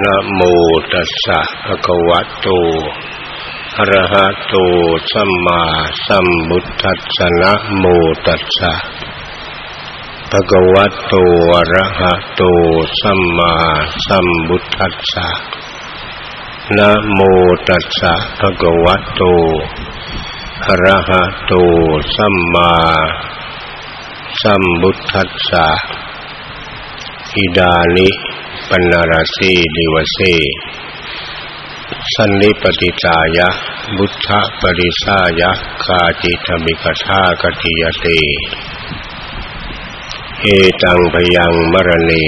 นะโมตัสสะภะคะวะโตอะระหะโตสัมมาสัมพุทธัสสะนะโมตัสสะภะคะวะโตอะระหะโตสัมมาสัมพุทธัสสะนะโมตัสสะภะคะวะโตอะระหะโตสัมมาสัมพุทธัสสะอิดานิ ปัญนาราสีดิวเสสันนิปติตายะบุทธปริสายะคาจิธมิกธากติยเตเอตังพยังมรณี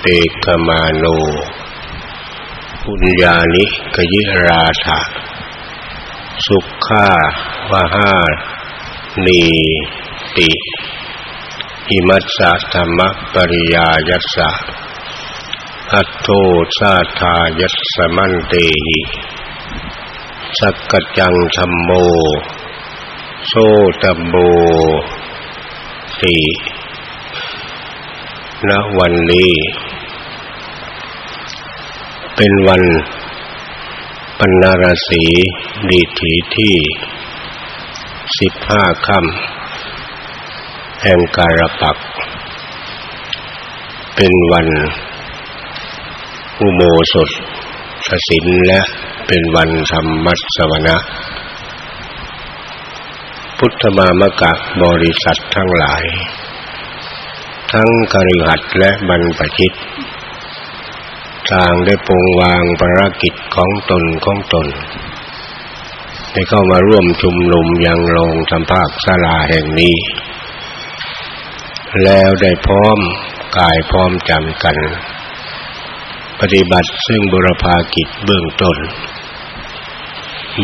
เตกมาโนปุญญานิกยิราธาสุขาวหานีติอิมัสสะธรรมปริยายัสสะ อัตโตชาทายัสสมันเตหิสักกจังธรรมโม โซตัมโบติณวันนี้ เป็นวันปัณรสีดีถีที่สิบห้าค่ำแห่งการปัก เป็นวัน อุโบสถศิลและเป็นวันธรรมสวนะ พุทธมามกะบริษัททั้งหลาย ทั้งกริหัดและบรรพชิตต่างได้ปรงวางภารกิจของตนของตน ได้เข้ามาร่วมชุมนุมยังลงสัมภาคศาลาแห่งนี้ แล้วได้พร้อมกายพร้อมจำกัน ปฏิบัติซึ่งบุรพากิจเบื้องต้น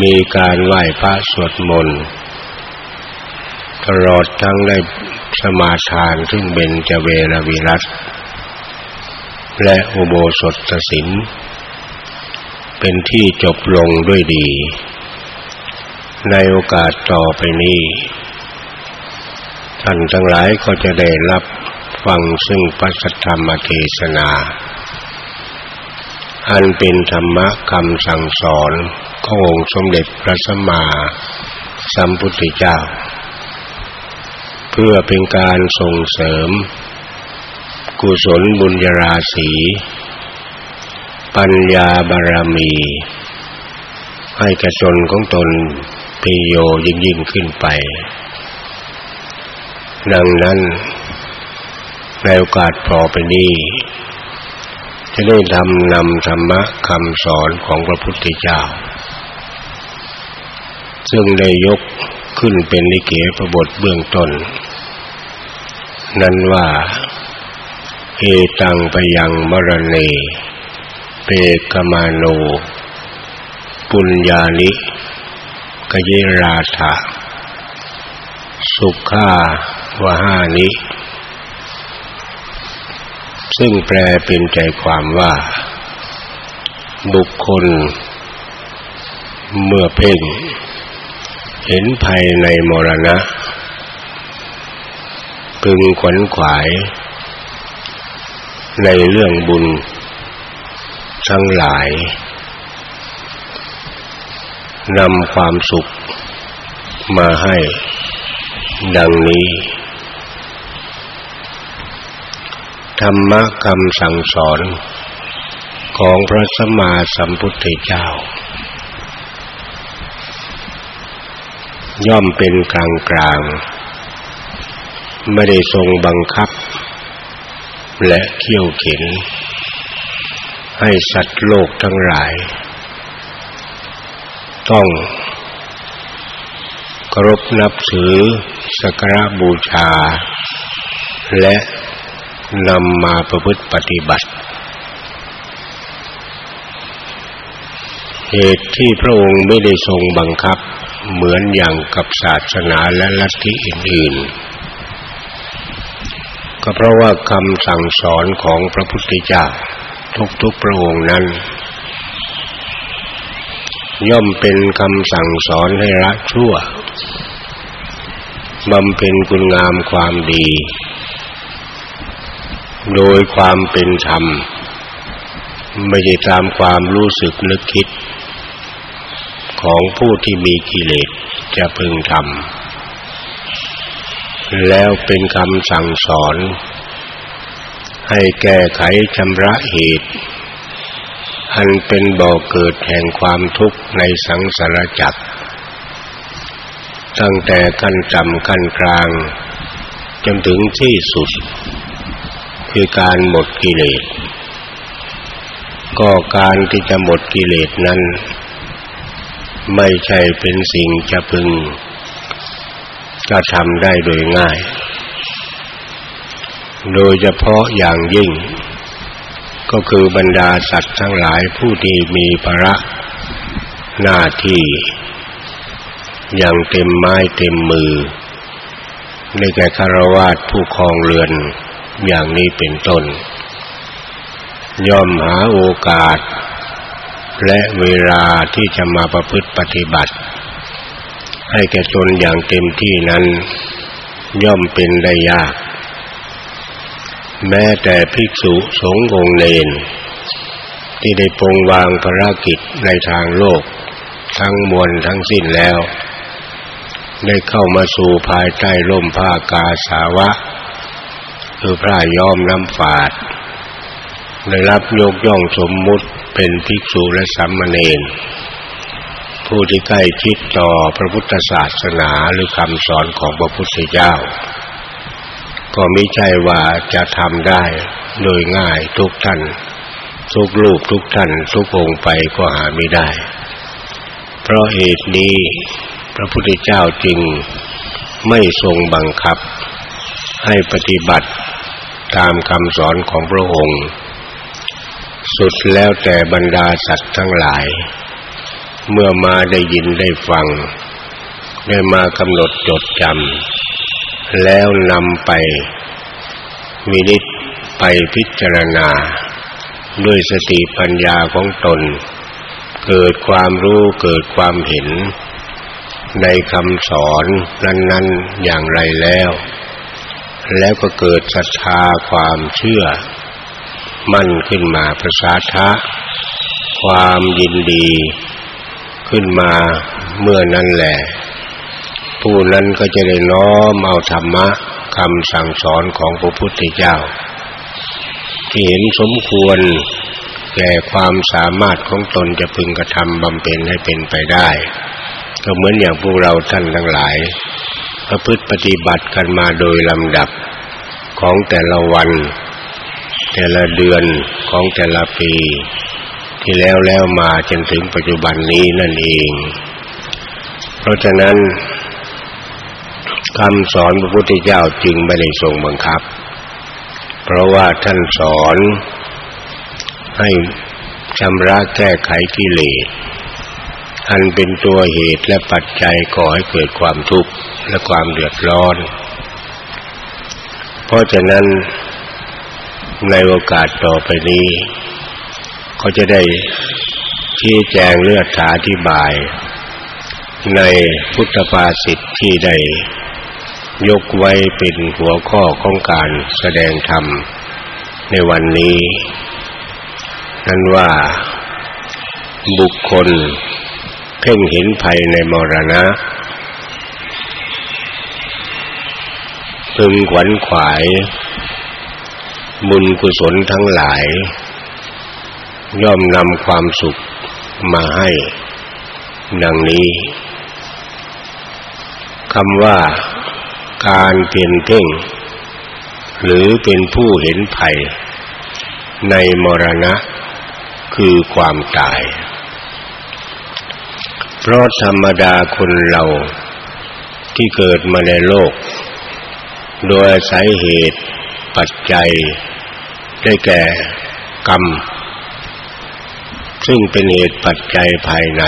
มีการไหว้พระสวดมนต์ตลอดทั้งได้สมาทานซึ่งเบญจเวรวิรัตและอุโบสถศิลเป็นที่จบลงด้วยดี ในโอกาสต่อไปนี้ ท่านทั้งหลายก็จะได้รับฟังซึ่งพระสัทธรรมเทศนา อันเป็นธรรมะคำสั่งสอนขององค์สมเด็จพระสัมมาสัมพุทธเจ้า เพื่อเป็นการส่งเสริม กุศลบุญญาราศี ปัญญาบารมี ให้กระชนของตนพิโยยิ่งยิ่งขึ้นไป ดังนั้นในโอกาสพอไปนี้ จะได้ทำนำธรรมะคำสอนของพระพุทธเจ้า ซึ่งได้ยกขึ้นเป็นนิเกพระบทเบื้องต้น นั้นว่าเอตังปยังมรเนเปกมาโน ปุญญานิกเยราธาสุขาวหานิ ซึ่งแปลเป็นใจความว่า บุคคล เมื่อเพ่ง เห็นภัยในมรณะ พึงขวนขวาย ในเรื่องบุญ ทั้งหลายนำความสุขมาให้ ดังนี้ ธรรมะคำสั่งสอนของพระสัมมาสัมพุทธเจ้า ย่อมเป็นกลางกลางไม่ได้ทรงบังคับ และเขี่ยวเข็น ให้สัตว์โลกทั้งหลาย ต้องเคารพนับถือสักการบูชา และ นำมาประพฤติปฏิบัติ เหตุที่พระองค์ไม่ได้ทรงบังคับเหมือนอย่างกับศาสนาและลัทธิอื่นๆ ก็เพราะว่าคำสั่งสอนของพระพุทธเจ้าทุกๆพระองค์นั้น ย่อมเป็นคำสั่งสอนให้ละชั่วบำเพ็ญคุณงามความดี โดยความเป็นธรรม ไม่ใช่ตามความรู้สึกนึกคิด ของผู้ที่มีกิเลสจะพึงทำแล้วเป็นคำสั่งสอน ให้แก้ไขชำระเหตุ อันเป็นบ่อเกิดแห่งความทุกข์ในสังสารจักรตั้งแต่ขั้นต่ำขั้นกลางจนถึงที่สุด คือการหมดกิเลส ก็การที่จะหมดกิเลสนั้น ไม่ใช่เป็นสิ่งจะพึงกระทำได้โดยง่าย โดยเฉพาะอย่างยิ่ง ก็คือบรรดาสัตว์ทั้งหลายผู้ที่มีภาระหน้าที่อย่างเต็มไม้เต็มมือในแก่คารวาสผู้ครองเรือน อย่างนี้เป็นต้น ย่อมหาโอกาส และเวลาที่จะมาประพฤติปฏิบัติ ให้แก่ตนอย่างเต็มที่นั้น ย่อมเป็นได้ยาก แม้แต่ภิกษุสงฆ์องค์เนนที่ได้ปรงวางภารกิจในทางโลก ทั้งมวลทั้งสิ้นแล้ว ได้เข้ามาสู่ภายใต้ร่มผ้ากาสาวะ คือพระยอมน้ำฝาดได้รับยกย่องสมมุติเป็นภิกษุและสามเณรผู้ที่ใกล้ชิดต่อพระพุทธศาสนาหรือคำสอนของพระพุทธเจ้า ก็ไม่ใช่ว่าจะทำได้โดยง่ายทุกท่าน ทุกรูปทุกท่านทุกองค์ไปก็หาไม่ได้ เพราะเหตุนี้พระพุทธเจ้าจึงไม่ทรงบังคับ ให้ปฏิบัติตามคำสอนของพระองค์ สุดแล้วแต่บรรดาสัตว์ทั้งหลาย เมื่อมาได้ยินได้ฟัง ได้มากำหนดจดจำแล้วนำไปมินิจไปพิจารณา ด้วยสติปัญญาของตน เกิดความรู้เกิดความเห็น ในคำสอนนั้น ๆ อย่างไรแล้ว แล้วก็เกิดศรัทธาความเชื่อ มั่นขึ้นมาประสาทะความยินดี ขึ้นมาเมื่อนั้นแหละ ผู้นั้นก็จะได้น้อมเอาธรรมะคำสั่งสอนของพระพุทธเจ้า ที่เห็นสมควรแก่ความสามารถของตนจะพึงกระทำบำเพ็ญให้เป็นไปได้ ก็เหมือนอย่างพวกเราท่านทั้งหลาย ประพฤติปฏิบัติกันมาโดยลำดับของแต่ละวัน แต่ละเดือนของแต่ละปี ที่แล้วแล้วมาจนถึงปัจจุบันนี้นั่นเอง เพราะฉะนั้นคำสอนพระพุทธเจ้าจึงไม่ได้ทรงบังคับ เพราะว่าท่านสอนให้ชำระแก้ไขกิเลส อันเป็นตัวเหตุและปัจจัยก่อให้เกิดความทุกข์และความเดือดร้อน เพราะฉะนั้นในโอกาสต่อไปนี้ ก็จะได้ชี้แจงเลือดถาอธิบาย ในพุทธภาษิตที่ได้ยกไว้เป็นหัวข้อของการแสดงธรรมในวันนี้ นั่นว่าบุคคล เพ่งเห็นภัยในมรณะพึงขวัญขวาย บุญกุศลทั้งหลาย ย่อมนำความสุขมาให้ ดังนี้คำว่าการเพียนเพ่ง หรือเป็นผู้เห็นภัย ในมรณะคือความตาย เพราะธรรมดาคนเราที่เกิดมาในโลก โดยสายเหตุปัจจัย ได้แก่กรรม ซึ่งเป็นเหตุปัจจัยภายใน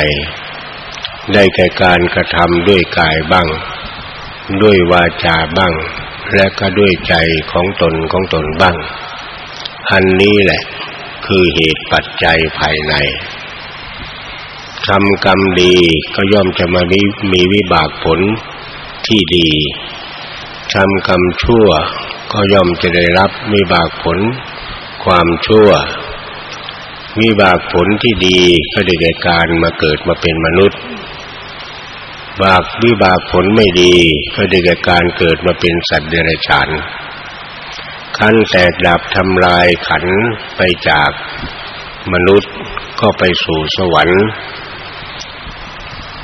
ได้แก่การกระทำด้วยกายบ้าง ด้วยวาจาบ้าง และก็ด้วยใจของตนของตนบ้าง อันนี้แหละคือเหตุปัจจัยภายใน ทำกรรมดีก็ย่อมจะมามีมีวิบากผลที่ดีทำกรรมชั่วก็ย่อมจะได้รับวิบากผลความชั่ว วิบากผลที่ดีก็ได้แก่การมาเกิดมาเป็นมนุษย์ บากวิบากผลไม่ดีก็ได้แก่การเกิดมาเป็นสัตว์เดรัจฉานขั้นแตกดับทำลายขันไปจากมนุษย์ก็ไปสู่สวรรค์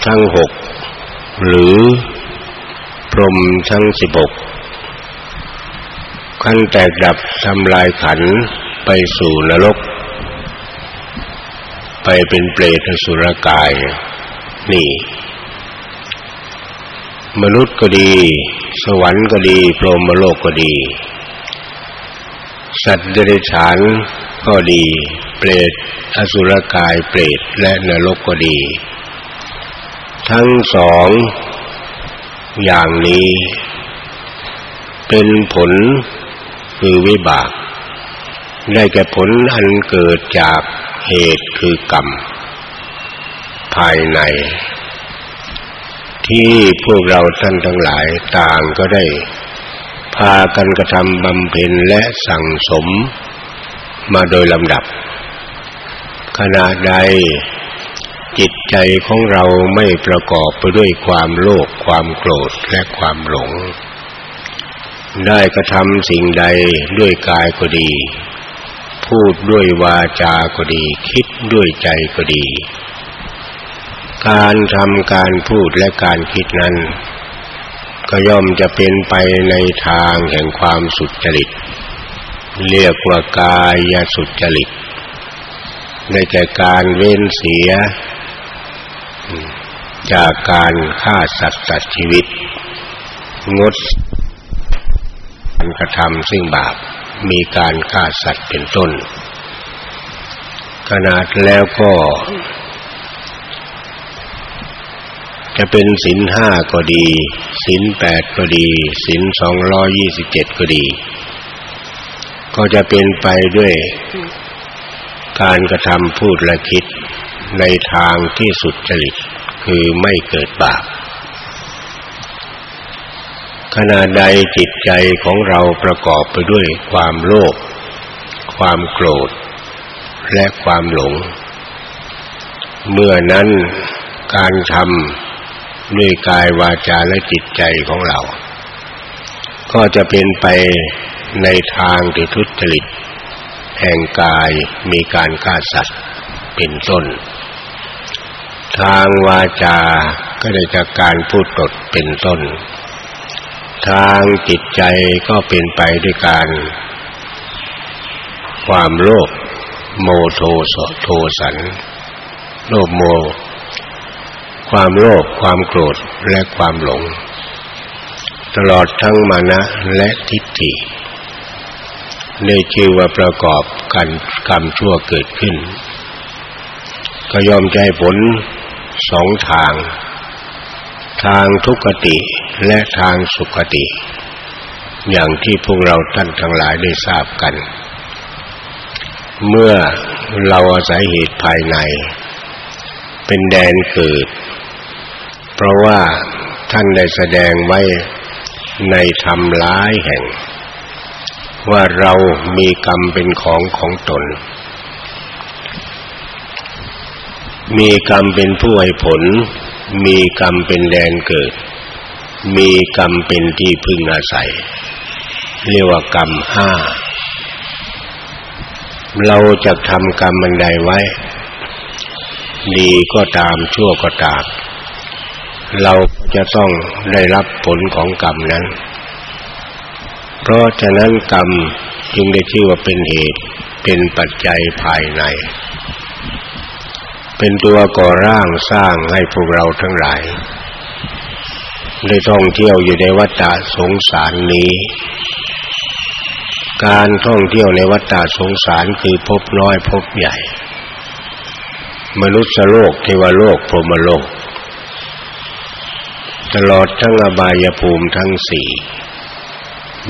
ทั้งหกหรือพรหมทั้งสิบหกขั้นแตกดับทำลายขันไปสู่นรก ไปเป็นเปรตอสุรกาย นี่ มนุษย์ก็ดี สวรรค์ก็ดี พรหมโลกก็ดี สัตว์เดรัจฉานก็ดี เปรตอสุรกายเปรตและนรกก็ดี ทั้งสองอย่างนี้ เป็นผลคือวิบาก ได้แก่ผลอันเกิดจากเหตุคือกรรม ภายใน ที่พวกเราท่านทั้งหลายต่างก็ได้ พากันกระทำบำเพ็ญและสั่งสมมาโดยลำดับขณะใด จิตใจของเราไม่ประกอบไปด้วยความโลภความโกรธและความหลง ได้กระทำสิ่งใดด้วยกายก็ดี พูดด้วยวาจาก็ดี คิดด้วยใจก็ดี การทำการพูดและการคิดนั้น ก็ย่อมจะเป็นไปในทางแห่งความสุจริต เรียกว่ากายสุจริตได้แก่การเว้นเสีย จากการฆ่าสัตว์ตัดชีวิต งดการกระทำซึ่งบาปมีการฆ่าสัตว์เป็นต้น ขนาดแล้วก็ จะเป็นศีลห้าก็ดีศีลแปดก็ดีศีลสองร้อยยี่สิบเจ็ดก็ดี ก็จะเป็นไปด้วยการกระทำพูดและคิด ในทางที่สุดจริตคือไม่เกิดบาปขณะใดจิตใจของเราประกอบไปด้วยความโลภความโกรธ และความหลง เมื่อนั้นการทำด้วยกายวาจาและจิตใจของเรา ก็จะเป็นไปในทางที่ทุจริต แห่งกายมีการฆ่าสัตว์เป็นต้น ทางวาจาก็ได้จากการพูดตดเป็นต้น ทางจิตใจก็เป็นไปด้วยการ ความโลภโมโทโสโทสัน โลภโม ความโลภความโกรธและความหลง ตลอดทั้งมานะและทิฏฐิในชื่อว่าประกอบกันกรรมชั่วเกิดขึ้น ก็ยอมใจผล สองทาง ทางทุกขติและทางสุขติ อย่างที่พวกเราท่านทั้งหลายได้ทราบกัน เมื่อเราอาศัยเหตุภายใน เป็นแดนเกิด เพราะว่าท่านได้แสดงไว้ในธรรมร้ายแห่ง ว่าเรามีกรรมเป็นของของตน มีกรรมเป็นผู้ให้ผล มีกรรมเป็นแดนเกิด มีกรรมเป็นที่พึ่งอาศัย เรียกว่ากรรมห้า เราจะทำกรรมมันใดไว้ ดีก็ตามชั่วก็ตาม เราจะต้องได้รับผลของกรรมนั้น เพราะฉะนั้นกรรมจึงได้ชื่อว่าเป็นเหตุ เป็นปัจจัยภายใน เป็นตัวก่อร่างสร้างให้พวกเราทั้งหลายได้ท่องเที่ยวอยู่ในวัฏสงสารนี้ การท่องเที่ยวในวัฏสงสารคือพบน้อยพบใหญ่ มนุษย์โลกเทวโลกพรหมโลก ตลอดทั้งอบายภูมิทั้งสี่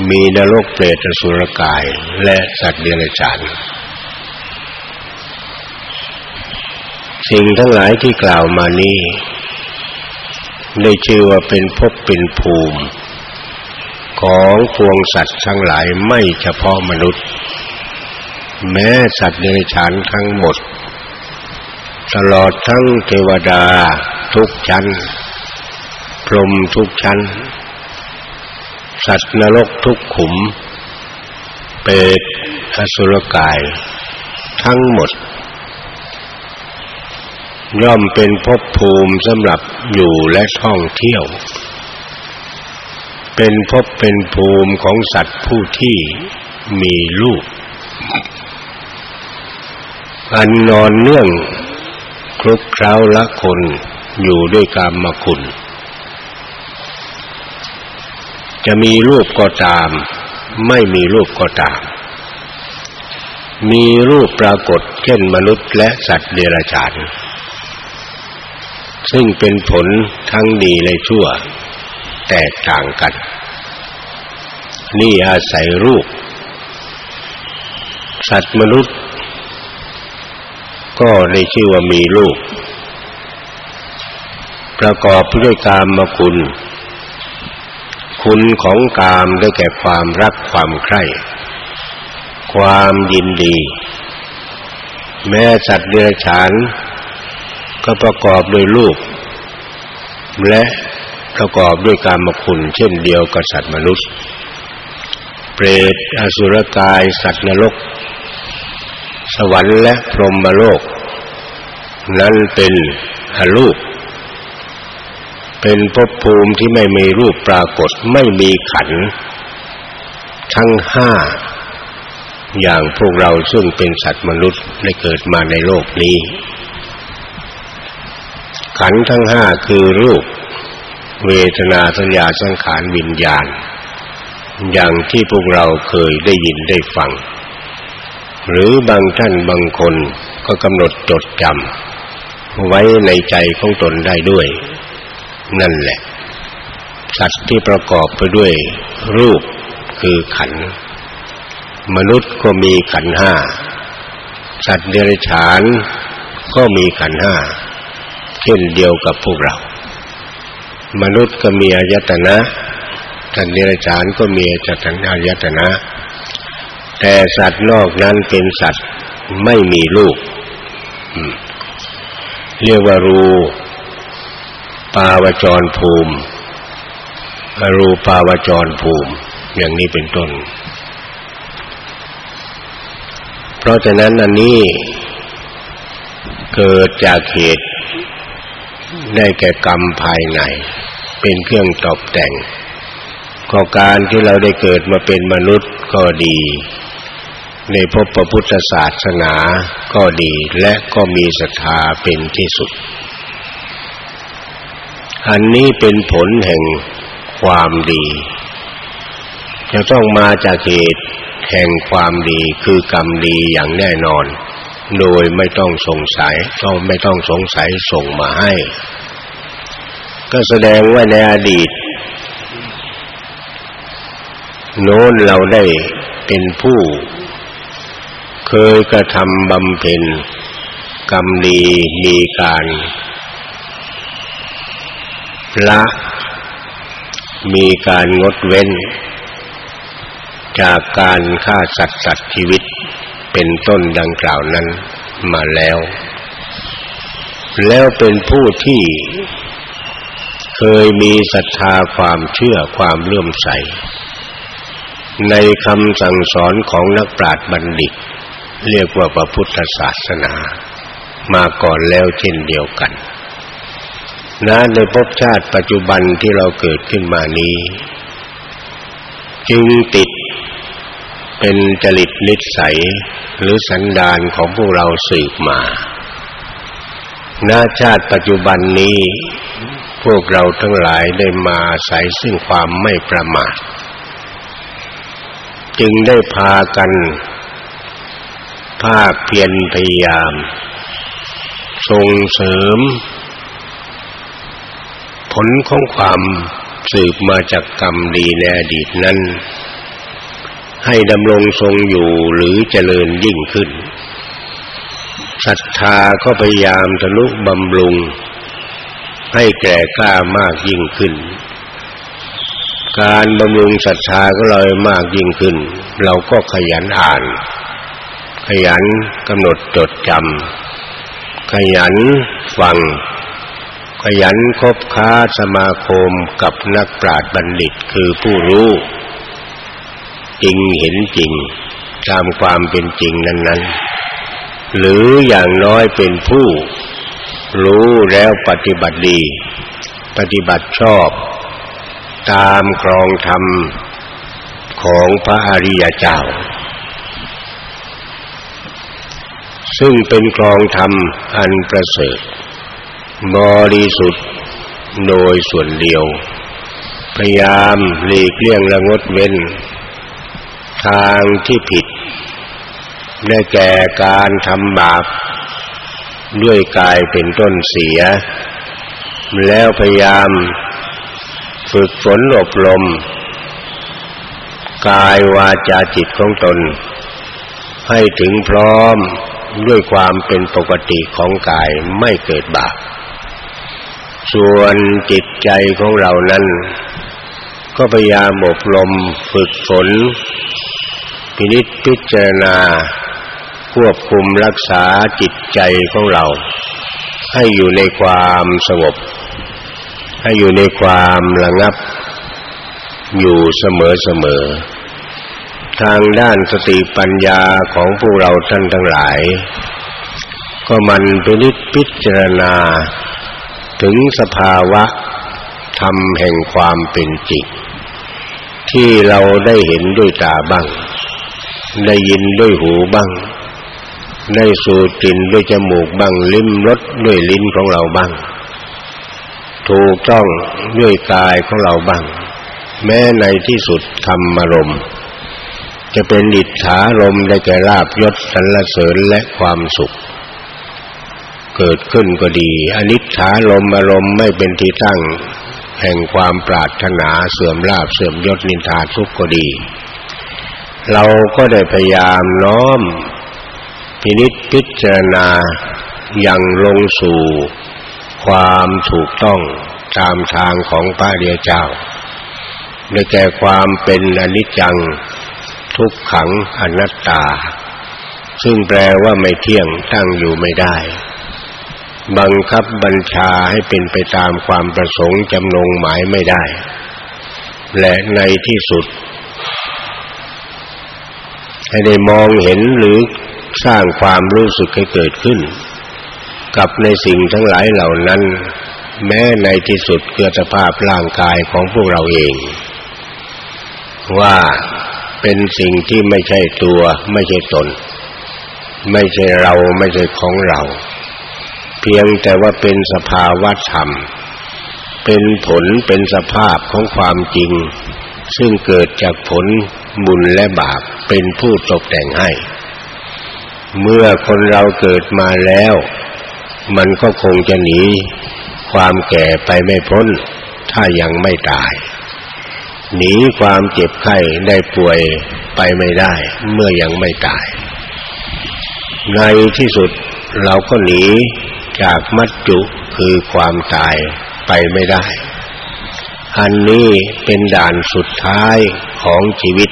มีนรกเปรตสุรกายและสัตว์เดรัจฉาน สิ่งทั้งหลายที่กล่าวมานี้ ได้ชื่อว่าเป็นภพเป็นภูมิ ของพวงสัตว์ทั้งหลายไม่เฉพาะมนุษย์ แม้สัตว์เดรัจฉานทั้งหมด ตลอดทั้งเทวดาทุกชั้น พรหมทุกชั้น สัตว์นรกทุกขุม เปรตอสุรกาย ทั้งหมด ย่อมเป็นภพภูมิสำหรับอยู่และท่องเที่ยว เป็นภพเป็นภูมิของสัตว์ผู้ที่มีลูก อันนอนเนื่องคลุกเคล้าละคนอยู่ด้วยกรรมคุณ จะมีรูปก็ตาม ไม่มีรูปก็ตาม มีรูปปรากฏเช่นมนุษย์และสัตว์เดรัจฉาน ซึ่งเป็นผลทั้งดีและชั่ว แตกต่างกัน นี่อาศัยรูป สัตว์มนุษย์ ก็ได้ชื่อว่ามีลูกประกอบด้วยกามมคุณ คุณของกามได้แก่ความรักความใคร่ความยินดี แม้สัตว์เดรัจฉาน ก็ประกอบด้วยลูกและประกอบด้วยกามคุณ เช่นเดียวกับสัตว์มนุษย์ เปรตอสุรกาย สัตว์นรก สวรรค์และพรหมโลก นั้นเป็นอรูป เป็นภพภูมิที่ไม่มีรูปปรากฏไม่มีขัน ทั้งห้าอย่างพวกเราซึ่งเป็นสัตว์มนุษย์ได้เกิดมาในโลกนี้ ขันทั้งห้าคือรูป เวทนาสัญญาสังขารวิญญาณ อย่างที่พวกเราเคยได้ยินได้ฟัง หรือบางท่านบางคนก็กำหนดจดจำไว้ในใจของตนได้ด้วย นั่นแหละ สัตว์ที่ประกอบไปด้วย รูปคือขัน มนุษย์ก็มีขันห้าสัตว์เดรัจฉานก็มีขันห้า เช่นเดียวกับพวกเรา มนุษย์ก็มีอายตนะสัตว์เดรัจฉานก็มีจัตนายตนะ แต่สัตว์นอกนั้นเป็นสัตว์ไม่มีลูก เรียกว่ารูปาวจรภูมิ รูปาวจรภูมิ อย่างนี้เป็นต้น เพราะฉะนั้นอันนี้เกิดจากเหตุ ได้แก่กรรมภายใน เป็นเครื่องตอบแต่งก็การที่เราได้เกิดมาเป็นมนุษย์ก็ดีในพบพระพุทธศาสนาก็ดีและก็มีศรัทธาเป็นที่สุด อันนี้เป็นผลแห่งความดี จะต้องมาจากเหตุแห่งความดีคือกรรมดีอย่างแน่นอน โดยไม่ต้องสงสัยต้องไม่ต้องสงสัยส่งมาให้ ก็แสดงว่าในอดีต โน้นเราได้เป็นผู้ เคยกระทำบำเพ็ญกรรมดีมีการละมีการงดเว้น จากการฆ่าสัตว์สัตว์ชีวิต เป็นต้นดังกล่าวนั้นมาแล้ว แล้วเป็นผู้ที่เคยมีศรัทธาความเชื่อความเลื่อมใส ในคำสั่งสอนของนักปราชญ์บัณฑิต เรียกว่าพระพุทธศาสนา มาก่อนแล้วเช่นเดียวกันนะในภพชาติปัจจุบันที่เราเกิดขึ้นมานี้ จึงติด เป็นจริตนิสัยหรือสันดานของพวกเราสืบมา ณ ชาติปัจจุบันนี้ พวกเราทั้งหลายได้มาใส่ซึ่งความไม่ประมาท จึงได้พากันภาคเพียรพยายาม ส่งเสริม ผลของความสืบมาจากกรรมดีในอดีตนั้น ให้ดำรงทรงอยู่หรือเจริญยิ่งขึ้นศรัทธาก็พยายามทะลุบำรุง ให้แก่กล้ามากยิ่งขึ้น การบำรุงศรัทธาก็เลยมากยิ่งขึ้น เราก็ขยันอ่านขขยันกำหนดจดจำขยันฟัง ขยันคบค้าสมาคมกับนักปราชญ์บัณฑิตคือผู้รู้ จริงเห็นจริง ตามความเป็นจริงนั้น ๆ หรืออย่างน้อยเป็นผู้ รู้แล้วปฏิบัติดี ปฏิบัติชอบ ตามครองธรรมของพระอริยเจ้า ซึ่งเป็นครองธรรมอันประเสริฐบริสุทธิ์โดยส่วนเดียว พยายามหลีกเลี่ยงละงดเว้น ทางที่ผิด ได้แก่การทำบาปด้วยกายเป็นต้นเสีย แล้วพยายามฝึกฝนอบรมกายวาจาจิตของตน ให้ถึงพร้อมด้วยความเป็นปกติของกายไม่เกิดบาป ส่วนจิตใจของเรานั้น ก็พยายามอบรมฝึกฝน พินิจพิจารณา ควบคุมรักษาจิตใจของเรา ให้อยู่ในความสงบ ให้อยู่ในความระงับ อยู่เสมอเสมอทางด้านสติปัญญาของพวกเราท่านทั้งหลาย ก็มันพินิจพิจารณา ถึงสภาวะธรรมแห่งความเป็นจริงที่เราได้เห็นด้วยตาบ้าง ได้ยินด้วยหูบ้าง ได้สูดกลิ่นด้วยจมูกบ้าง ลิ้มรสด้วยลิ้นของเราบ้าง ถูกต้องด้วยกายของเราบ้าง แม้ในที่สุดธรรมารมณ์จะเป็นอิทธารมได้แก่ลาบยศสรรเสริญและความสุข เกิดขึ้นก็ดีอนิจฐารมอารมณ์ไม่เป็นที่ตั้ง แห่งความปรารถนาเสื่อมลาบเสื่อมยศนินทาทุกข์ก็ดี เราก็ได้พยายามน้อมพินิจพิจารณาอย่างลงสู่ความถูกต้องตามทางของพระเดียเจ้าได้แก่ความเป็นอนิจจัง ทุกขังอนัตตา ซึ่งแปลว่าไม่เที่ยงตั้งอยู่ไม่ได้ บังคับบัญชาให้เป็นไปตามความประสงค์จำนงหมายไม่ได้ และในที่สุด ให้ได้มองเห็นหรือสร้างความรู้สึกให้เกิดขึ้น กับในสิ่งทั้งหลายเหล่านั้น แม้ในที่สุดเกิดสภาพร่างกายของพวกเราเอง ว่าเป็นสิ่งที่ไม่ใช่ตัวไม่ใช่ตน ไม่ใช่เราไม่ใช่ของเรา เพียงแต่ว่าเป็นสภาวะธรรม เป็นผลเป็นสภาพของความจริง ซึ่งเกิดจากผลบุญและบาปเป็นผู้ตกแต่งให้ เมื่อคนเราเกิดมาแล้ว มันก็คงจะหนีความแก่ไปไม่พ้น ถ้ายังไม่ตาย หนีความเจ็บไข้ได้ป่วยไปไม่ได้ เมื่อยังไม่ตาย ในที่สุดเราก็หนีจากมัจจุคือความตายไปไม่ได้ อันนี้เป็นด่านสุดท้ายของชีวิต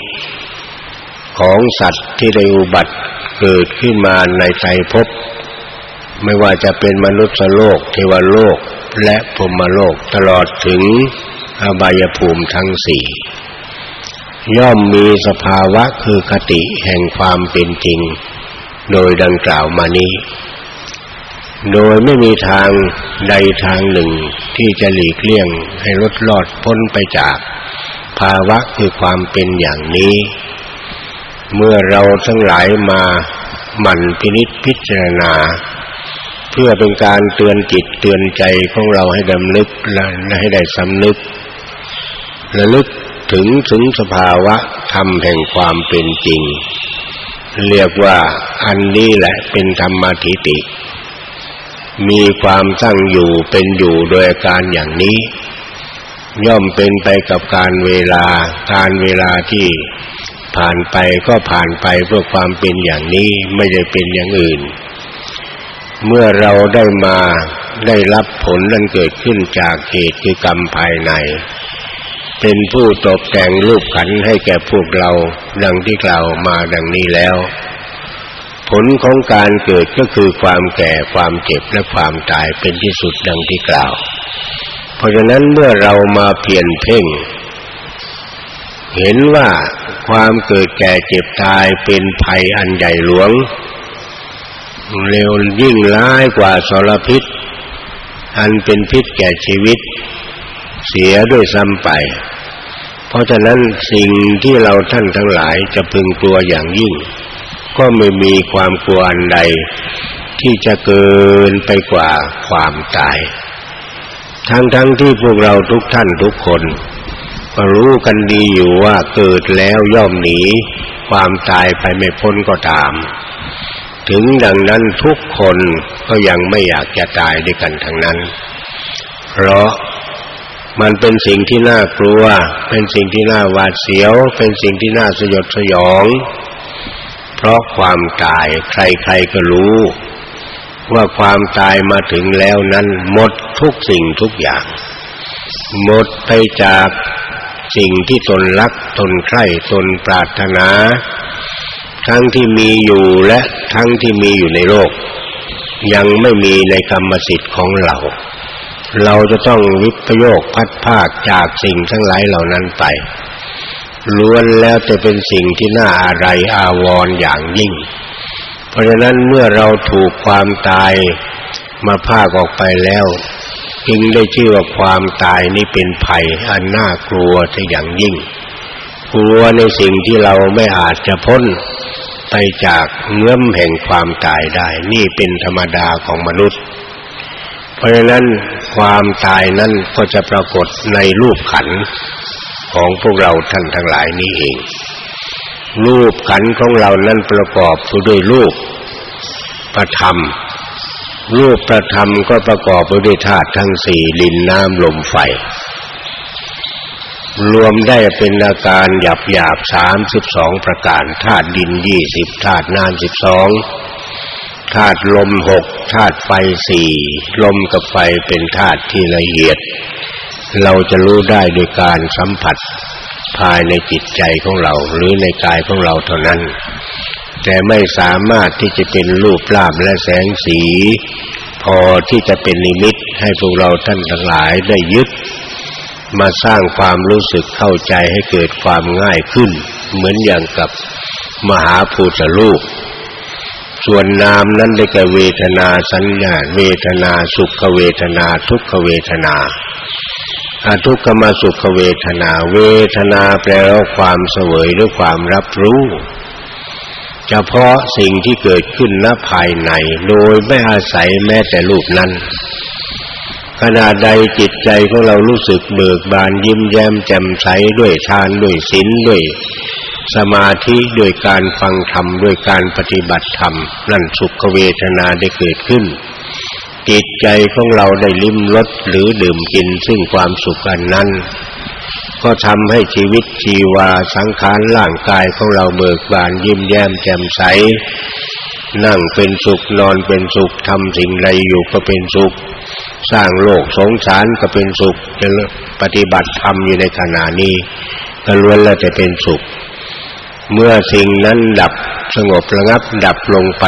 ของสัตว์ที่ได้อุบัติเกิดขึ้นมาในใจพบไม่ว่าจะเป็นมนุษย์โลก เทวโลกและพรหมโลกตลอดถึงอบายภูมิทั้งสี่ย่อมมีสภาวะคือคติแห่งความเป็นจริง โดยดังกล่าวมานี้ โดยไม่มีทางใดทางหนึ่งที่จะหลีกเลี่ยงให้ลดลอดพ้นไปจาก ภาวะคือความเป็นอย่างนี้ เมื่อเราทั้งหลายมาหมั่นพินิจพิจารณา เพื่อเป็นการเตือนจิตเตือนใจของเราให้ดำลึกและให้ได้สำนึกระลึกถึงถึงสภาวะธรรมแห่งความเป็นจริง เรียกว่าอันนี้แหละเป็นธรรมทิฏฐิ มีความตั้งอยู่เป็นอยู่โดยการอย่างนี้ ย่อมเป็นไปกับการเวลา การเวลาที่ผ่านไปก็ผ่านไปเพื่อความเป็นอย่างนี้ไม่ได้เป็นอย่างอื่น เมื่อเราได้มาได้รับผลนั้นเกิดขึ้นจากเหตุคือกรรมภายใน เป็นผู้ตกแต่งรูปขันให้แก่พวกเราดังที่กล่าวมาดังนี้แล้ว ผลของการเกิดก็คือความแก่ความเจ็บและความตายเป็นที่สุดดังที่กล่าว เพราะฉะนั้นเมื่อเรามาเพียรเพ่ง เห็นว่าความเกิดแก่เจ็บตายเป็นภัยอันใหญ่หลวง เร็วยิ่งร้ายกว่าสรพิษ อันเป็นพิษแก่ชีวิต เสียด้วยซ้ำไป เพราะฉะนั้นสิ่งที่เราท่านทั้งหลายจะพึงกลัวอย่างยิ่ง ก็ไม่มีความกลัวอันใด ที่จะเกินไปกว่าความตาย ทั้งทั้งที่พวกเราทุกท่านทุกคนก็รู้กันดีอยู่ว่าเกิดแล้วย่อมหนี ความตายไปไม่พ้นก็ตาม ถึงดังนั้นทุกคนก็ยังไม่อยากจะตายด้วยกันทั้งนั้น เพราะมันเป็นสิ่งที่น่ากลัว เป็นสิ่งที่น่าหวาดเสียว เป็นสิ่งที่น่าสยดสยอง เพราะความตายใครๆก็รู้ ว่าความตายมาถึงแล้วนั้นหมดทุกสิ่งทุกอย่าง หมดไปจากสิ่งที่ตนรักตนใคร่ตนปรารถนา ทั้งที่มีอยู่และทั้งที่มีอยู่ในโลก ยังไม่มีในกรรมสิทธิ์ของเรา เราจะต้องวิปโยคพัดภาคจากสิ่งทั้งหลายเหล่านั้นไป ล้วนแล้วจะเป็นสิ่งที่น่าอะไรอาวรอย่างยิ่ง เพราะฉะนั้นเมื่อเราถูกความตายมาพากออกไปแล้วจึงได้ชื่อว่าความตายนี้เป็นภัยอันน่ากลัวที่อย่างยิ่ง กลัวในสิ่งที่เราไม่อาจจะพ้นไปจากเงื้อมแห่งความตายได้ นี่เป็นธรรมดาของมนุษย์ เพราะฉะนั้นความตายนั้นก็จะปรากฏในรูปขัน ของพวกเราท่านทั้งหลายนี้เอง รูปขันของเรานั้นประกอบด้วยรูปประธรรม รูปประธรรมก็ประกอบด้วยธาตุทั้งสี่ดินน้ำลมไฟ รวมได้เป็นอาการหยาบหยาบสามสิบสองประการธาตุดินยี่สิบธาตุน้ำสิบสองธาตุลมหกธาตุไฟสี่ลมกับไฟเป็นธาตุที่ละเอียด เราจะรู้ได้โดยการสัมผัสภายในจิตใจของเราหรือในกายของเราเท่านั้น แต่ไม่สามารถที่จะเป็นรูปร่างและแสงสี พอที่จะเป็นนิมิตให้พวกเราท่านทั้งหลายได้ยึด มาสร้างความรู้สึกเข้าใจให้เกิดความง่ายขึ้น เหมือนอย่างกับมหาภูตรูปส่วนนามนั้นได้แก่เวทนาสัญญาเวทนาสุขเวทนาทุกขเวทนา อทุกขมาสุขเวทนา เวทนาแปลว่าความเสวยหรือความรับรู้เฉพาะสิ่งที่เกิดขึ้นณภายใน โดยไม่อาศัยแม้แต่รูปนั้น ขณะใดจิตใจของเรารู้สึกเบิกบานยิ้มแย้มแจ่มใสด้วยทานด้วยศีลด้วยสมาธิด้วยการฟังธรรมด้วยการปฏิบัติธรรม นั่นสุขเวทนาได้เกิดขึ้น จิตใจของเราได้ลิ้มรสหรือดื่มกินซึ่งความสุขอันนั้น ก็ทำให้ชีวิตชีวาสังขารร่างกายของเราเบิกบานยิ้มแย้มแจ่มใส นั่งเป็นสุขนอนเป็นสุขทำสิ่งใดอยู่ก็เป็นสุข สร้างโลกสงสารก็เป็นสุขจะปฏิบัติธรรมอยู่ในขณะนี้ก็ล้วนแล้วจะเป็นสุข เมื่อสิ่งนั้นดับสงบระงับดับลงไป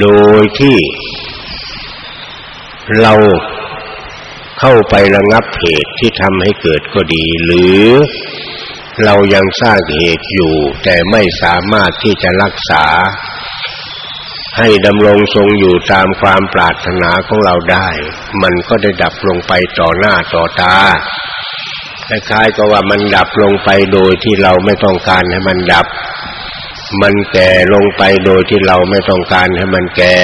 โดยที่ เราเข้าไประงับเหตุที่ทำให้เกิดก็ดี หรือเรายังสร้างเหตุอยู่ แต่ไม่สามารถที่จะรักษา ให้ดำรงทรงอยู่ตามความปรารถนาของเราได้ มันก็ได้ดับลงไปต่อหน้าต่อตาคล้ายๆกับว่ามันดับลงไปโดยที่เราไม่ต้องการให้มันดับ มันแก่ลงไปโดยที่เราไม่ต้องการให้มันแก่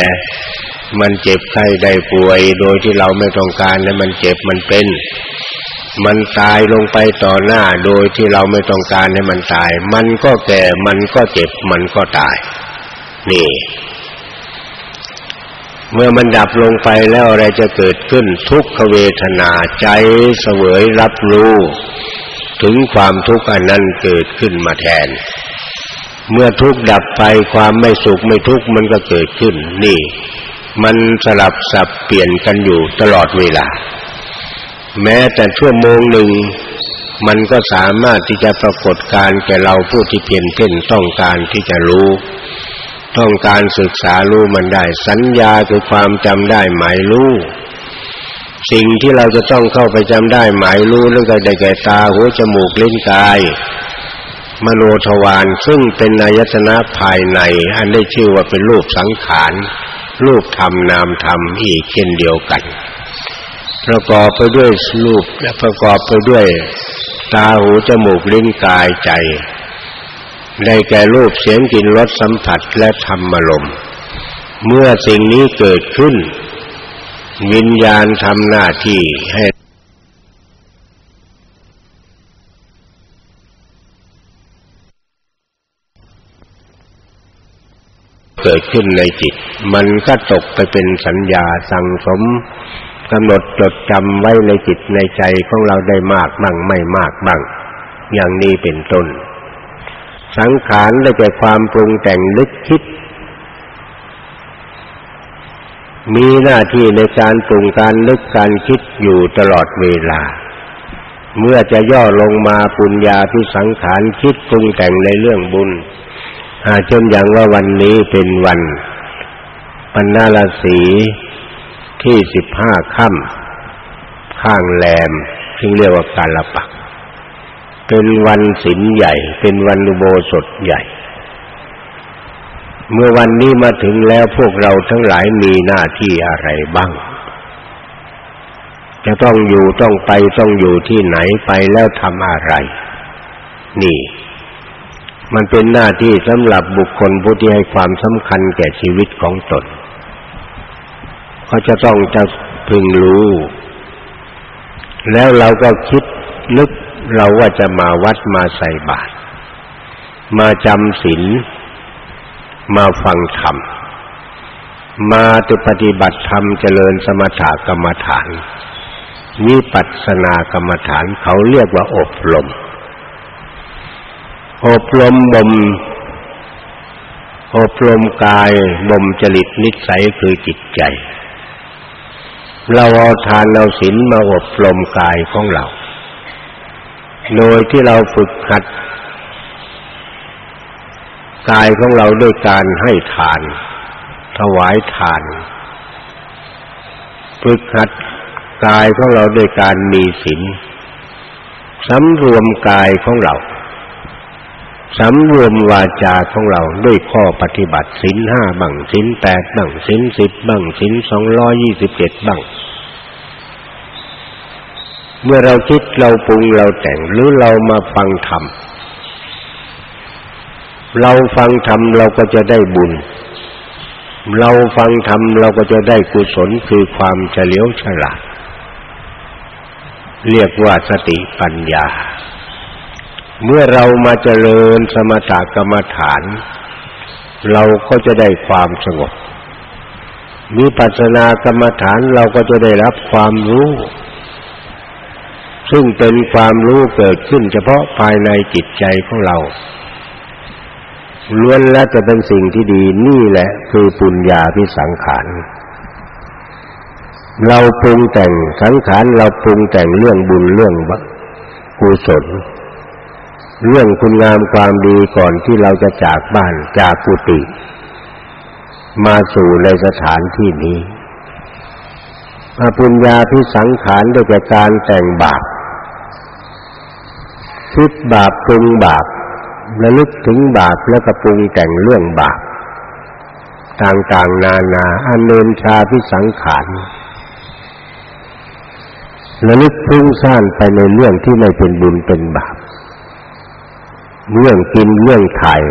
มันเจ็บไข้ได้ป่วย โดยที่เราไม่ต้องการให้มันเจ็บมันเป็น มันตายลงไปต่อหน้าโดยที่เราไม่ต้องการให้มันตาย มันก็แก่ มันก็เจ็บ มันก็ตาย นี่ เมื่อมันดับลงไปแล้วอะไรจะเกิดขึ้นทุกขเวทนาใจเสวยรับรู้ถึงความทุกข์อันนั้นเกิดขึ้นมาแทน เมื่อทุกข์ดับไปความไม่สุขไม่ทุกข์มันก็เกิดขึ้น นี่ มันสลับสับเปลี่ยนกันอยู่ตลอดเวลา แม้แต่ชั่วโมงหนึ่ง มันก็สามารถที่จะปรากฏการแก่เราผู้ที่เพียรเพ่นต้องการที่จะรู้ ต้องการศึกษารู้มันได้ สัญญาคือความจำได้หมายรู้สิ่งที่เราจะต้องเข้าไปจำได้หมายรู้เรื่องใดแก่ตาหูจมูกลิ้นกาย มโนทวารซึ่งเป็นนายตนะภายใน อันได้ชื่อว่าเป็นรูปสังขาร รูปธรรมนามธรรมอีกเช่นเดียวกัน ประกอบไปด้วยรูปและประกอบไปด้วยตาหูจมูกลิ้นกายใจ ได้แก่รูปเสียงกลิ่นรสสัมผัสและธรรมลมเมื่อสิ่งนี้เกิดขึ้น วิญญาณทำหน้าที่ให้ เกิดขึ้นในจิต มันก็ตกไปเป็นสัญญาสั่งสมกำหนดจดจำไว้ในจิตในใจของเราได้มากบ้างไม่มากบ้าง อย่างนี้เป็นต้น สังขารได้แก่ความปรุงแต่งนึกคิด มีหน้าที่ในการปรุงการนึกการคิดอยู่ตลอดเวลา เมื่อจะย่อลงมาปุญญาที่สังขารคิดปรุงแต่งในเรื่องบุญ อาเช่นอย่างว่าวันนี้เป็นวันปัญนาลสีที่สิบห้าค่ำข้างแรมซึ่งเรียกว่าการละปัก เป็นวันศีลใหญ่ เป็นวันอุโบสถใหญ่ เมื่อวันนี้มาถึงแล้วพวกเราทั้งหลายมีหน้าที่อะไรบ้าง จะต้องอยู่ต้องไปต้องอยู่ที่ไหนไปแล้วทำอะไร นี่ มันเป็นหน้าที่สำหรับบุคคลผู้ที่ให้ความสำคัญแก่ชีวิตของตน เขาจะต้องจะพึงรู้ แล้วเราก็คิดนึกเราว่าจะมาวัดมาใส่บาตรมาจำศีลมาฟังธรรม มาตุปฏิบัติธรรมเจริญสมถกรรมฐานวิปัสสนากรรมฐานเขาเรียกว่าอบรม อบรมบ่มอบรมกายบ่มจริตนิสัยคือจิตใจ เราเอาทานเอาศีลมาอบรมกายของเรา โดยที่เราฝึกหัด กายของเราด้วยการให้ทาน ถวายทาน ฝึกหัดกายของเราด้วยการมีศีลสำรวมกายของเรา สำรวมวาจาของเราด้วยข้อปฏิบัติศีลห้าบังศีลแปดบังศีลสิบบังศีลสองร้อยยี่สิบเจ็ดบังเมื่อเราคิดเราปรุงเราแต่งหรือเรามาฟังธรรมเราฟังธรรมเราก็จะได้บุญ เราฟังธรรมเราก็จะได้กุศลคือความเฉลียวฉลาด เรียกว่าสติปัญญา เมื่อเรามาเจริญสมถกรรมฐาน เราก็จะได้ความสงบมีปัสนากรรมฐานเราก็จะได้รับความรู้ ซึ่งเป็นความรู้เกิดขึ้นเฉพาะภายในจิตใจของเราล้วนและจะเป็นสิ่งที่ดีนี่แหละ คือปุญญาพิสังขาร เราปรุงแต่งสังขารเราปรุงแต่งเรื่องบุญเรื่องกุศล เรื่องคุณงามความดีก่อนที่เราจะจากบ้านจากกุฏิมาสู่ในสถานที่นี้อปุญญาพิสังขารโดยการแต่งบาปคิดบาปปรุงบาประลึกถึงบาปแล้วก็ปรุงแต่งเรื่องบาปต่างๆนานาอันเนนชาพิสังขารระลึกพุ่งซ่านไปในเรื่องที่ไม่เป็นบุญเป็นบาป เรื่องกินเรื่องถ่าย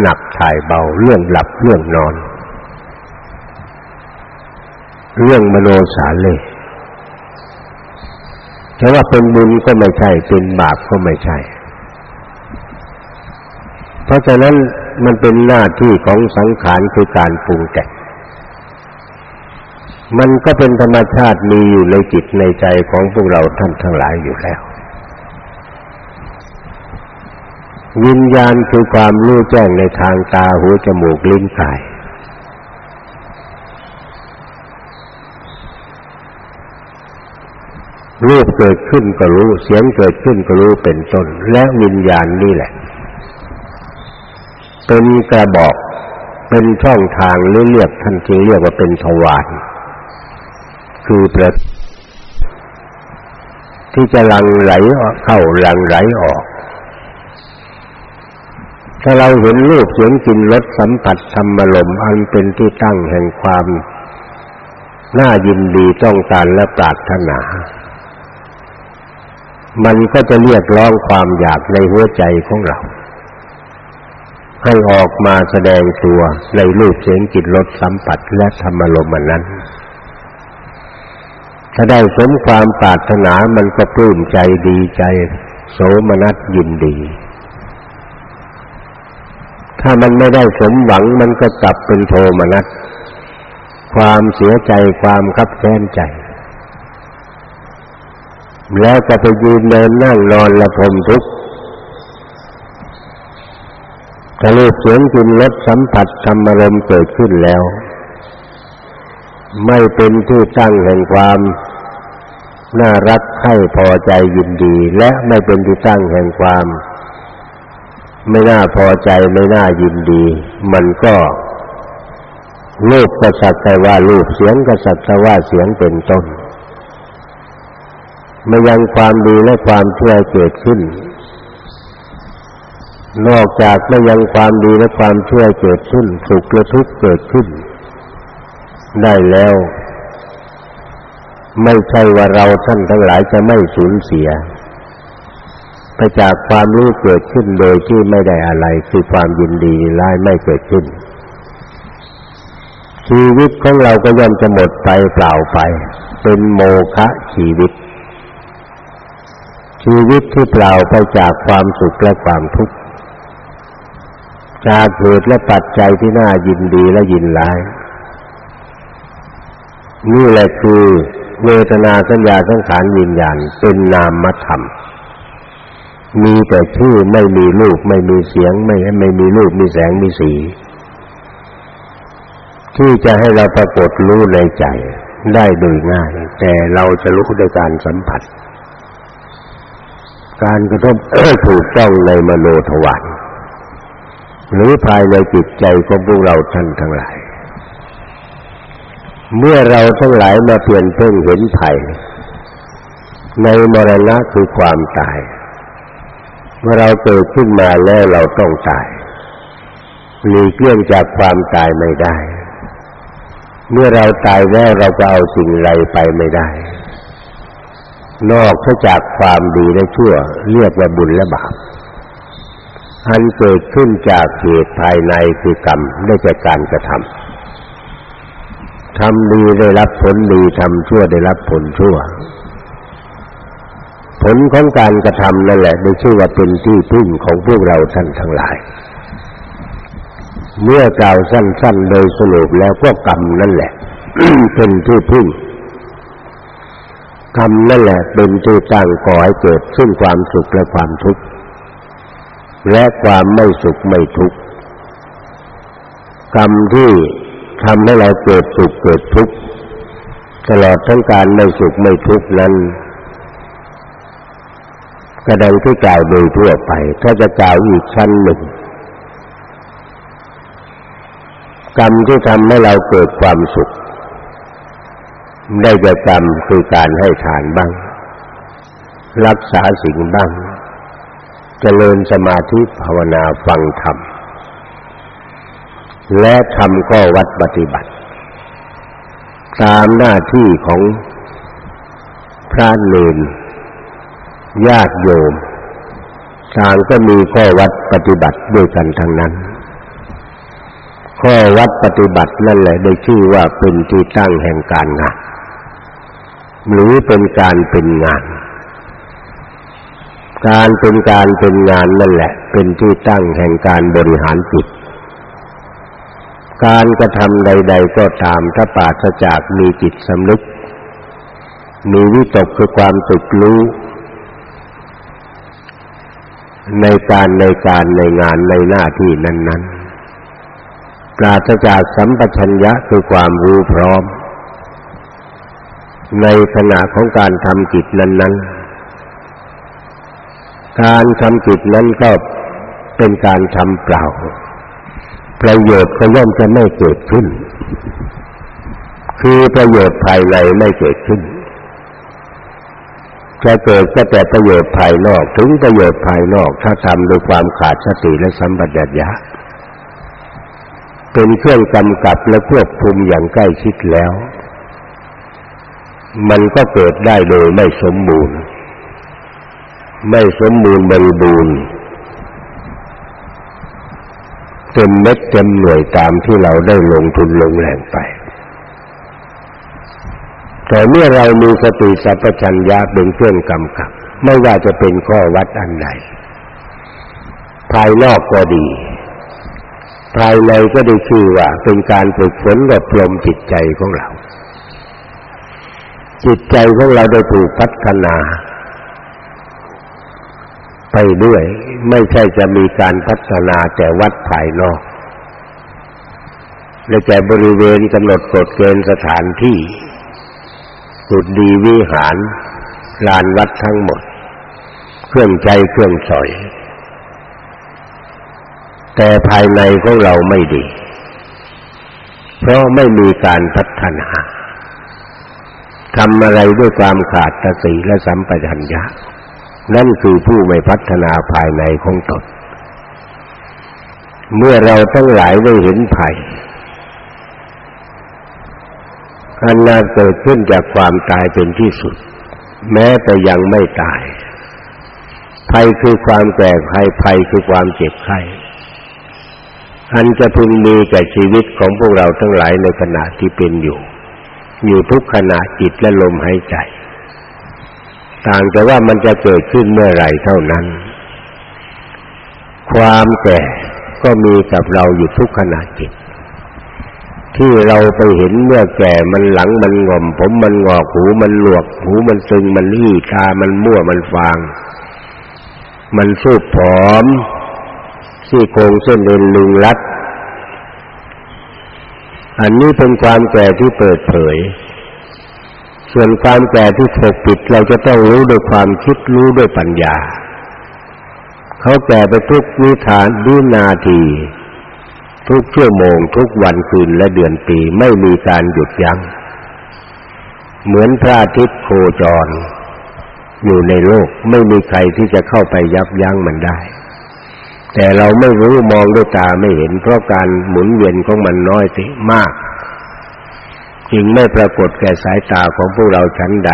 หนักถ่ายเบา เรื่องหลับเรื่องนอน เรื่องมโนสาเลจะว่าเป็นบุญก็ไม่ใช่ เป็นบาปก็ไม่ใช่ เพราะฉะนั้นมันเป็นหน้าที่ของสังขารคือการปรุงแต่งมันก็เป็นธรรมชาติมีอยู่ในจิตในใจของพวกเราท่านทั้งหลายอยู่แล้ว วิญญาณคือความรู้แจ้งในทางตาหูจมูกลิ้นกายรูปเกิดขึ้นก็รู้ เสียงเกิดขึ้นก็รู้เป็นต้น และวิญญาณนี่แหละ เป็นกระบอก เป็นช่องทางเรียกท่านจึงเรียกว่าเป็นทวารคือประที่จะลังไหลเข้าลังไหลออก ถ้าเราเห็นรูปเสียงกลิ่นรสสัมผัสธรรมลมอันเป็นที่ตั้งแห่งความน่ายินดีต้องการและปรารถนา มันก็จะเรียกร้องความอยากในหัวใจของเรา ให้ออกมาแสดงตัวในรูปเสียงกลิ่นรสสัมผัสและธรรมลมอันั้นถ้าได้สมความปรารถนามันก็ปลื้มใจดีใจ โสมนัสยินดี ถ้ามันไม่ได้สมหวังมันก็กลับเป็นโทมนัสความเสียใจความคับแค้นใจ แล้วก็ไปยืนเดินนั่งนอนละทมทุกข์ถ้าลูกเสียงกินรสสัมผัสธรรมรมเกิดขึ้นแล้ว ไม่เป็นที่ตั้งแห่งความน่ารักใคร่พอใจยินดี และไม่เป็นที่ตั้งแห่งความ ไม่น่าพอใจไม่น่ายินดี มันก็รูปกษัตริย์แต่ว่ารูปเสียงกษัตริย์แต่ว่าเสียงเป็นต้นไม่ยังความดีและความเชื่อเกิดขึ้น นอกจากไม่ยังความดีและความเชื่อเกิดขึ้นสุขและทุกข์เกิดขึ้น ได้แล้ว ไม่ใช่ว่าเราท่านทั้งหลายจะไม่สูญเสีย ไปจากความรู้เกิดขึ้นโดยที่ไม่ได้อะไรคือความยินดีร้ายไม่เกิดขึ้น ชีวิตของเราก็ย่อมจะหมดไปเปล่าไป เป็นโมฆะชีวิต ชีวิตที่เปล่าไปจากความสุขและความทุกข์จากเหตุและปัจจัยที่น่ายินดีและยินร้าย นี่แหละคือเวทนาสัญญาสังขารวิญญาณเป็นนามธรรม มีแต่ชื่อไม่มีรูปไม่มีเสียงไม่ไม่มีรูปมีแสงมีสี ที่จะให้เราปรากฏรู้ในใจได้โดยง่าย แต่เราจะรู้ด้วยการสัมผัส การกระทบถูกต้องในมโนทวารหรือภายในจิตใจของพวกเราท่านทั้งหลาย เมื่อเราทั้งหลายมาเปลี่ยนเพ่งเห็นไผ่ในมรณะคือความตาย มื่อเราเกิดขึ้นมาแล้วเราต้องตายหลีกเลี่ยงจากความตายไม่ได้ เมื่อเราตายแล้วเราก็เอาสิ่งใดไปไม่ได้ นอกจากความดีและชั่ว เรียกว่าบุญและบาปอันเกิดขึ้นจากเหตุภายในคือกรรมได้จากการกระทำทำดีได้รับผลดีทำชั่วได้รับผลชั่ว ผลของการกระทำนั่นแหละได้ชื่อว่าเป็นที่พึ่งของพวกเราท่านทั้งหลาย เมื่อกล่าวสั้น ๆ โดยสรุปแล้วก็กรรมนั่นแหละ เป็นที่พึ่งกรรมนั่นแหละเป็นที่ตั้งก่อให้เกิดซึ่งความสุขและความทุกข์และความไม่สุขไม่ทุกข์กรรมที่ทำให้เราเกิดสุขเกิดทุกข์ตลอดทั้งการไม่สุขไม่ทุกข์นั้น กระดังที่กล่าวโดยทั่วไป ถ้าจะกล่าวอีกชั้นหนึ่ง กรรมที่ทำให้เราเกิดความสุข ได้จะกรรมคือการให้ทานบ้าง รักษาสิ่งบ้างจเจริญสมาธิภาวนาฟังธรรม และทำก็วัดปฏิบัติ ตามหน้าที่ของพระเนร ญาติโยมต่างก็มีข้อวัดปฏิบัติด้วยกันทั้งนั้น ข้อวัดปฏิบัตินั่นแหละได้ชื่อว่าเป็นที่ตั้งแห่งการงาน หรือเป็นการเป็นงาน การเป็นการเป็นงานนั่นแหละ เป็นที่ตั้งแห่งการบริหารจิต การกระทำใด ๆ ก็ตามถ้าปราศจากมีจิตสำนึก มีวิตกคือความตึกรู้ ในการในการในงานในหน้าที่นั้น ๆ ปราศจากสัมปชัญญะคือความรู้พร้อม ในขณะของการทำกิจนั้น ๆ การทำกิจนั้นก็เป็นการทำเปล่า ประโยชน์ก็ย่อมจะไม่เกิดขึ้น คือประโยชน์ภายในไม่เกิดขึ้น จะเกิดก็แต่ประโยชน์ภายนอกถึงประโยชน์ภายนอกถ้าทำด้วยความขาดสติและสัมปชัญญะเป็นเครื่องกำกับและควบคุมอย่างใกล้ชิดแล้ว มันก็เกิดได้โดยไม่สมบูรณ์ ไม่สมบูรณ์บริบูรณ์เต็มเม็ดเต็มหน่วยตามที่เราได้ลงทุนลงแรงไป แต่เมื่อเรามีสติสัพพัญญาเป็นเครื่องกำกับ ไม่ว่าจะเป็นข้อวัดอันใดภายนอกก็ดี ภายในก็ได้ชื่อว่าเป็นการฝึกฝนอบรมจิตใจของเรา จิตใจของเราได้ถูกพัฒนา ไปด้วย ไม่ใช่จะมีการพัฒนาแต่วัดภายนอกและแต่บริเวณกำหนดกฎเกณฑ์สถานที่ สุดดีวิหารลานวัดทั้งหมด เครื่องใจเครื่องสอย แต่ภายในของเราไม่ดี เพราะไม่มีการพัฒนาทำอะไรด้วยความขาดสติและสัมปชัญญะ นั่นคือผู้ไม่พัฒนาภายในของตน เมื่อเราทั้งหลายได้เห็นภัย อันนาเกิดขึ้นจากความตายเป็นที่สุด แม้แต่ยังไม่ตาย ภัยคือความแก่ภัยภัยคือความเจ็บไข้อันจะพึงมีแก่ชีวิตของพวกเราทั้งหลายในขณะที่เป็นอยู่ อยู่ทุกขณะจิตและลมหายใจ ต่างแต่ว่ามันจะเกิดขึ้นเมื่อไหร่เท่านั้น ความแก่ก็มีกับเราอยู่ทุกขณะจิต ที่เราไปเห็นเมื่อแก่มันหลังมันงอม ผมมันงอกหูมันหลวก หูมันซึงมันอี้ตามันมั่วมันฟาง มันสูบผอมซี่โครงเส้นเอ็นลึงรัด อันนี้เป็นความแก่ที่เปิดเผย ส่วนความแก่ที่ปกปิดเราจะต้องรู้ด้วยความคิดรู้ด้วยปัญญา เขาแก่ไปทุกวิถานวินาที ทุกชั่วโมง ทุกวันคืนและเดือนปีไม่มีการหยุดยั้ง เหมือนพระอาทิตย์โคจร อยู่ในโลกไม่มีใครที่จะเข้าไปยับยั้งมันได้ แต่เราไม่รู้มองด้วยตาไม่เห็น เพราะการหมุนเวียนของมันน้อยสิมาก จึงไม่ปรากฏแก่สายตาของพวกเราชั้นใด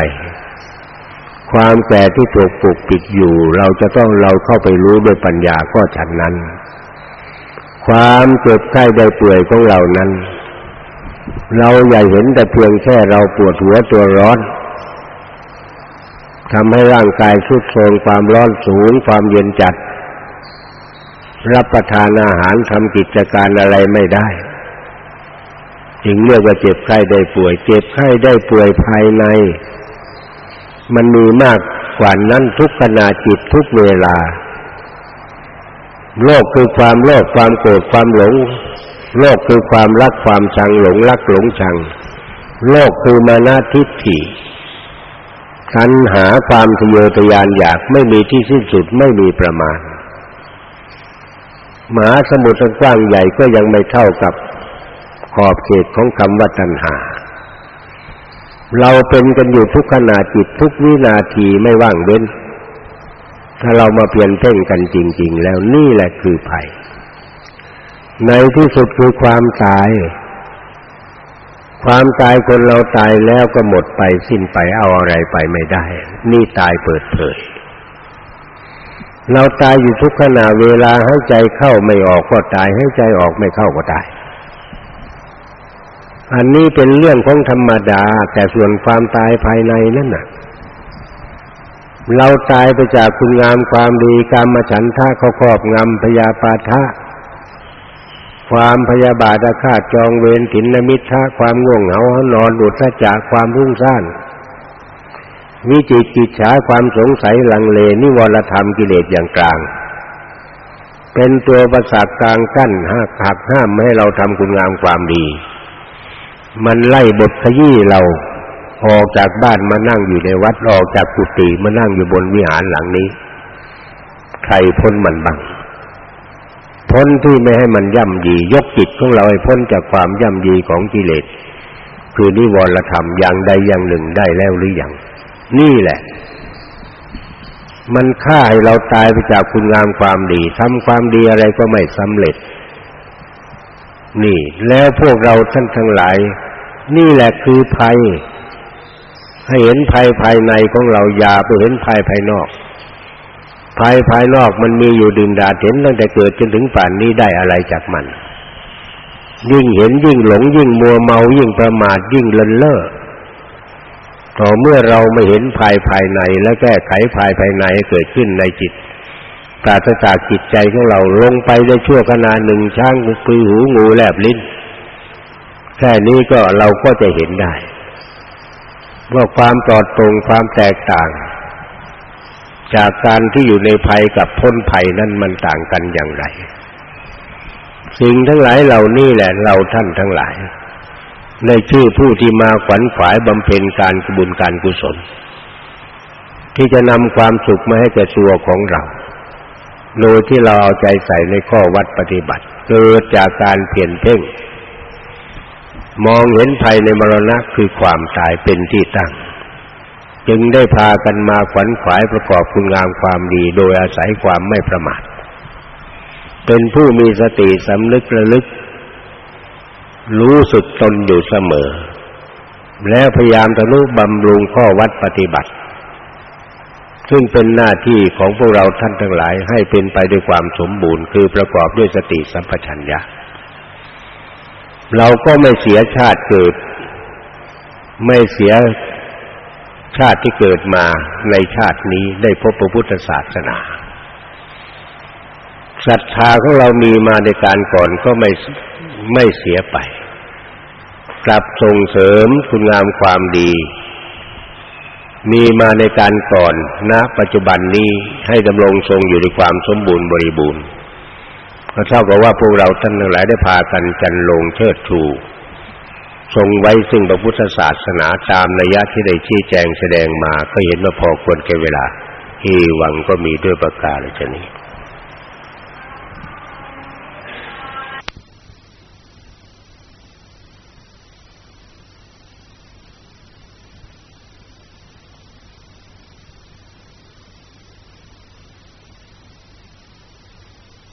ความแก่ที่ถูกปกปิดอยู่ เราจะต้องเราเข้าไปรู้ด้วยปัญญาก็ฉันนั้น ความเจ็บไข้ได้ป่วยของเรานั้น เราอย่าเห็นแต่เพียงแค่เราปวดหัวตัวร้อนทำให้ร่างกายทุดโทรมความร้อนสูงความเย็นจัด รับประทานอาหารทำกิจการอะไรไม่ได้ จึงเรียกว่าเจ็บไข้ได้ป่วย เจ็บไข้ได้ป่วยภายใน มันมีมากกว่านั้นทุกขณะจิตทุกเวลา โลกคือความโลภความโกรธความหลง โลกคือความรักความชังหลงรักหลงชัง โลกคือมานาทิฏฐิตัณหาความทะเยอทะยานอยากไม่มีที่สิ้นสุดไม่มีประมาณมหาสมุทรกว้างใหญ่ก็ยังไม่เท่ากับขอบเขตของคำว่าตัณหา เราเป็นกันอยู่ทุกขณะจิตทุกวินาทีไม่ว่างเว้น ถ้าเรามาเปลี่ยนเพ่งกันจริง ๆ แล้วนี่แหละคือภัย ในที่สุดคือความตาย ความตายคนเราตายแล้วก็หมดไปสิ้นไปเอาอะไรไปไม่ได้ นี่ตายเปิดเผย เราตายอยู่ทุกขณะเวลาให้ใจเข้าไม่ออกก็ตายให้ใจออกไม่เข้าก็ตายอันนี้เป็นเรื่องของธรรมดา แต่ส่วนความตายภายในนั่นน่ะ เราตายไปจากคุณงามความดีกรรมฉันทะเขาครอบงำพยาปาทะ ความพยาบาทอาฆาตจองเวรถินมิทะความง่วงเหงานอนอุดจากความรุ่งซ่านวิจิกิจฉาความสงสัยลังเลนิวรธรรมกิเลสอย่างกลาง เป็นตัวประสาทกลางกั้นหักหักห้ามไม่ให้เราทำคุณงามความดี มันไล่บทขยี้เรา ออกจากบ้านมานั่งอยู่ในวัดออกจากกุฏิมานั่งอยู่บนวิหารหลังนี้ ใครพ้นมันบ้างพ้นที่ไม่ให้มันย่ำยียกจิตของเราให้พ้นจากความย่ำยีของกิเลสคือนิวรธรรมอย่างใดอย่างหนึ่งได้แล้วหรือยังนี่แหละ มันฆ่าให้เราตายไปจากคุณงามความดีทำความดีอะไรก็ไม่สำเร็จ นี่ แล้วพวกเราท่านทั้งหลาย นี่แหละคือภัย ให้เห็นภัยภายในของเราอย่าไปเห็นภัยภายนอกภายภายนอกมันมีอยู่ดินดาเห็นตั้งแต่เกิดจนถึงป่านนี้ได้อะไรจากมัน ยิ่งเห็นยิ่งหลงยิ่งมัวเมายิ่งประมาทยิ่งเลินเล่อต่อเมื่อเราไม่เห็นภายภายในและแก้ไขภายภายในเกิดขึ้นในจิตปราศจากจิตใจของเราลงไปได้ชั่วขณะหนึ่งช้างปือหูงูแลบลิ้น แค่นี้ก็เราก็จะเห็นได้ ว่าความปลอดโปร่งความแตกต่าง จากการที่อยู่ในภัยกับพ้นภัยนั้นมันต่างกันอย่างไร สิ่งทั้งหลายเหล่านี้แหละเราท่านทั้งหลายในชื่อผู้ที่มาขวัญขวายบำเพ็ญการกบุญการกุศล ที่จะนำความสุขมาให้แก่ตัวของเรา โดยที่เราเอาใจใส่ในข้อวัดปฏิบัติเกิดจากการเปลี่ยนเพ่ง มองเห็นภัยในมรณะคือความตายเป็นที่ตั้ง จึงได้พากันมาขวัญขวายประกอบคุณงามความดี โดยอาศัยความไม่ประมาท เป็นผู้มีสติสำนึกระลึก รู้สึกตนอยู่เสมอ แล้วพยายามทะนุบำรุงข้อวัดปฏิบัติ ซึ่งเป็นหน้าที่ของพวกเราท่านทั้งหลายให้เป็นไปด้วยความสมบูรณ์ คือประกอบด้วยสติสัมปชัญญะ เราก็ไม่เสียชาติเกิด ไม่เสียชาติที่เกิดมาในชาตินี้ได้พบพระพุทธศาสนาศรัทธาของเรามีมาในการก่อนก็ไม่ไม่เสียไป กลับส่งเสริมคุณงามความดี มีมาในการก่อนณปัจจุบันนี้ให้ดำรงทรงอยู่ในความสมบูรณ์บริบูรณ์ ก็เท่ากับว่าพวกเราท่านทั้งหลายได้พากันจันลงเชิดชูทรงไว้ซึ่งพระพุทธศาสนาตามนัยยะที่ได้ชี้แจงแสดงมาก็เห็นว่าพอควรแก่เวลาที่หวังก็มีด้วยประกาศชนี้